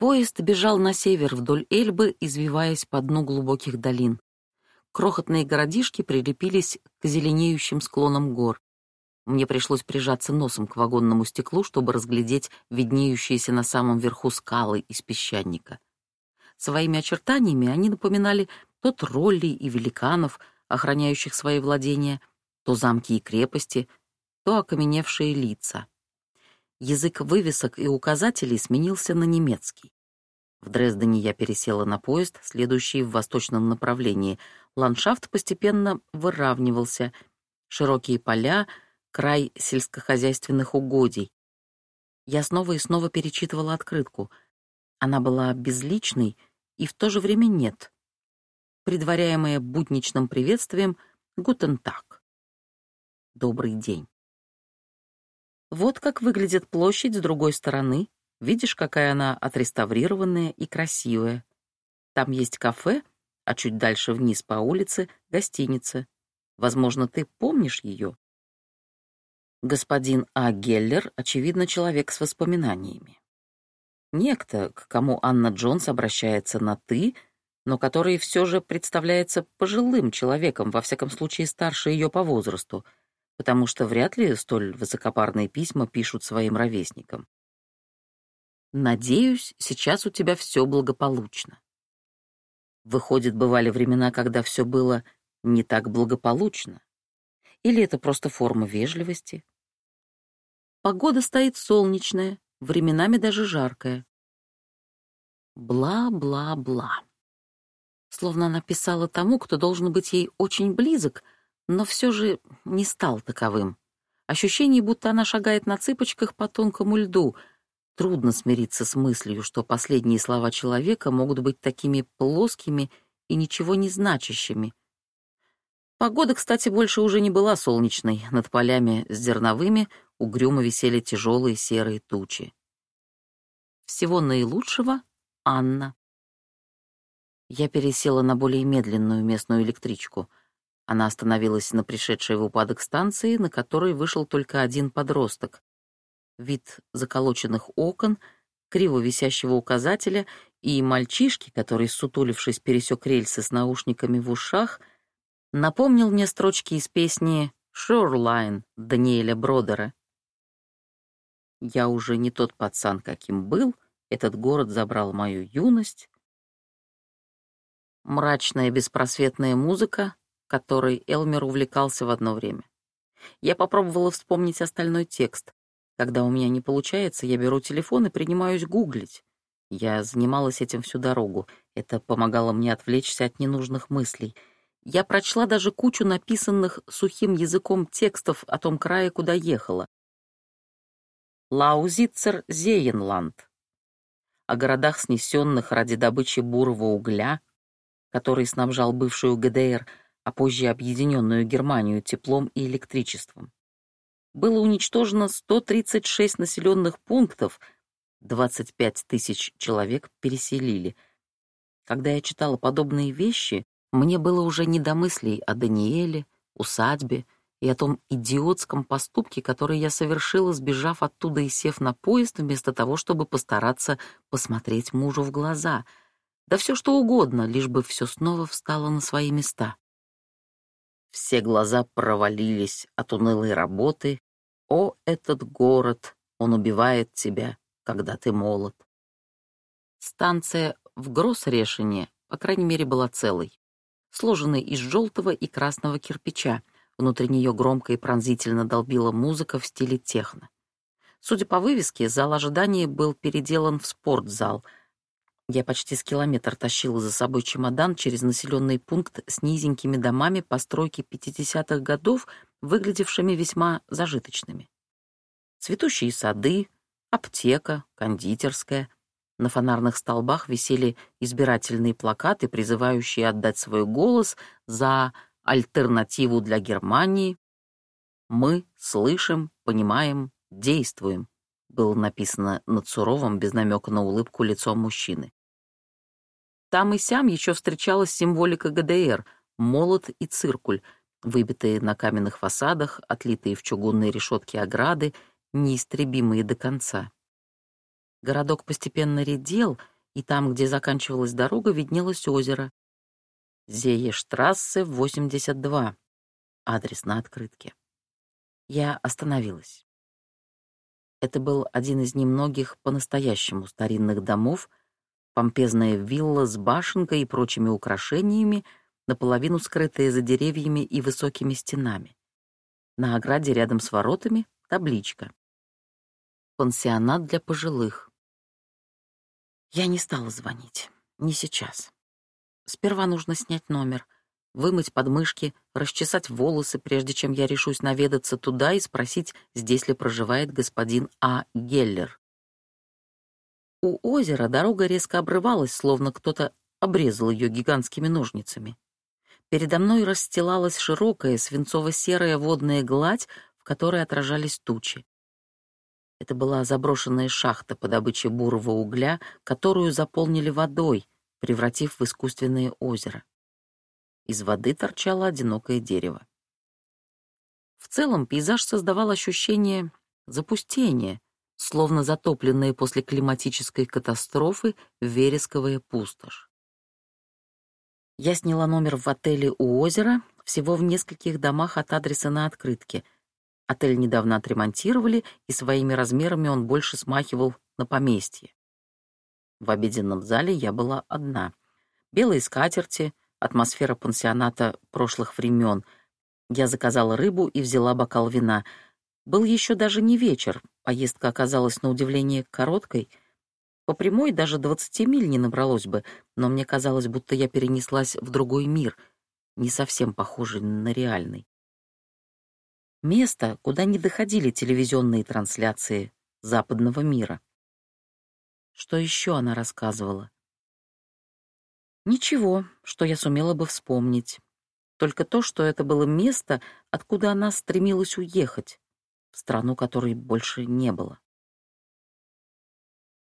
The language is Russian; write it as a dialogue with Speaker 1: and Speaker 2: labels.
Speaker 1: Поезд бежал на север вдоль Эльбы, извиваясь по дну глубоких долин. Крохотные городишки прилепились к зеленеющим склонам гор. Мне пришлось прижаться носом к вагонному стеклу, чтобы разглядеть виднеющиеся на самом верху скалы из песчаника. Своими очертаниями они напоминали то троллей и великанов, охраняющих свои владения, то замки и крепости, то окаменевшие лица. Язык вывесок и указателей сменился на немецкий. В Дрездене я пересела на поезд, следующий в восточном направлении. Ландшафт постепенно выравнивался. Широкие поля, край сельскохозяйственных угодий. Я снова и снова перечитывала открытку. Она была безличной и в то же время нет. Предваряемая будничным приветствием «Гутен так». Добрый день. Вот как выглядит площадь с другой стороны. Видишь, какая она отреставрированная и красивая. Там есть кафе, а чуть дальше вниз по улице — гостиница. Возможно, ты помнишь ее? Господин А. Геллер, очевидно, человек с воспоминаниями. Некто, к кому Анна Джонс обращается на «ты», но который все же представляется пожилым человеком, во всяком случае старше ее по возрасту — потому что вряд ли столь высокопарные письма пишут своим ровесникам. Надеюсь, сейчас у тебя все благополучно. Выходит, бывали времена, когда все было не так благополучно. Или это просто форма вежливости? Погода стоит солнечная, временами даже жаркая. Бла-бла-бла. Словно она писала тому, кто должен быть ей очень близок — но все же не стал таковым. Ощущение, будто она шагает на цыпочках по тонкому льду. Трудно смириться с мыслью, что последние слова человека могут быть такими плоскими и ничего не значащими. Погода, кстати, больше уже не была солнечной. Над полями с зерновыми угрюмо висели тяжелые серые тучи. Всего наилучшего, Анна. Я пересела на более медленную местную электричку — она остановилась на пришедшей в упадок станции, на которой вышел только один подросток. Вид заколоченных окон, криво висящего указателя и мальчишки, который, сутулившись, пересек рельсы с наушниками в ушах, напомнил мне строчки из песни «Shoreline» Даниэля Бродера. «Я уже не тот пацан, каким был, этот город забрал мою юность». Мрачная беспросветная музыка которой Элмер увлекался в одно время. Я попробовала вспомнить остальной текст. Когда у меня не получается, я беру телефон и принимаюсь гуглить. Я занималась этим всю дорогу. Это помогало мне отвлечься от ненужных мыслей. Я прочла даже кучу написанных сухим языком текстов о том крае, куда ехала. Лаузитцер Зеенланд. О городах, снесенных ради добычи бурого угля, который снабжал бывшую ГДР, а позже объединенную Германию теплом и электричеством. Было уничтожено 136 населенных пунктов, 25 тысяч человек переселили. Когда я читала подобные вещи, мне было уже не до мыслей о Даниэле, усадьбе и о том идиотском поступке, который я совершила, сбежав оттуда и сев на поезд, вместо того, чтобы постараться посмотреть мужу в глаза. Да все что угодно, лишь бы все снова встало на свои места. Все глаза провалились от унылой работы. О, этот город, он убивает тебя, когда ты молод. Станция в Гроссрешине, по крайней мере, была целой, сложенной из желтого и красного кирпича. Внутри нее громко и пронзительно долбила музыка в стиле техно. Судя по вывеске, зал ожидания был переделан в спортзал — я почти с километр тащила за собой чемодан через населенный пункт с низенькими домами постройки 50-х годов, выглядевшими весьма зажиточными. Цветущие сады, аптека, кондитерская. На фонарных столбах висели избирательные плакаты, призывающие отдать свой голос за альтернативу для Германии. «Мы слышим, понимаем, действуем», было написано над суровым, без намека на улыбку, лицом мужчины. Там и сям еще встречалась символика ГДР — молот и циркуль, выбитые на каменных фасадах, отлитые в чугунные решетки ограды, неистребимые до конца. Городок постепенно редел, и там, где заканчивалась дорога, виднелось озеро. Зеештрассе, 82. Адрес на открытке. Я остановилась. Это был один из немногих по-настоящему старинных домов, помпезная вилла с башенкой и прочими украшениями, наполовину скрытая за деревьями и высокими стенами. На ограде рядом с воротами табличка. Пансионат для пожилых. Я не стала звонить. Не сейчас. Сперва нужно снять номер — вымыть подмышки, расчесать волосы, прежде чем я решусь наведаться туда и спросить, здесь ли проживает господин А. Геллер. У озера дорога резко обрывалась, словно кто-то обрезал ее гигантскими ножницами. Передо мной расстилалась широкая свинцово-серая водная гладь, в которой отражались тучи. Это была заброшенная шахта по добыче бурого угля, которую заполнили водой, превратив в искусственное озеро. Из воды торчало одинокое дерево. В целом пейзаж создавал ощущение запустения, словно затопленные после климатической катастрофы вересковая пустошь. Я сняла номер в отеле у озера, всего в нескольких домах от адреса на открытке. Отель недавно отремонтировали, и своими размерами он больше смахивал на поместье. В обеденном зале я была одна. Белые скатерти, атмосфера пансионата прошлых времен. Я заказала рыбу и взяла бокал вина. Был еще даже не вечер, поездка оказалась на удивление короткой. По прямой даже двадцати миль не набралось бы, но мне казалось, будто я перенеслась в другой мир, не совсем похожий на реальный. Место, куда не доходили телевизионные трансляции западного мира. Что еще она рассказывала? Ничего, что я сумела бы вспомнить. Только то, что это было место, откуда она стремилась уехать, в страну которой больше не было.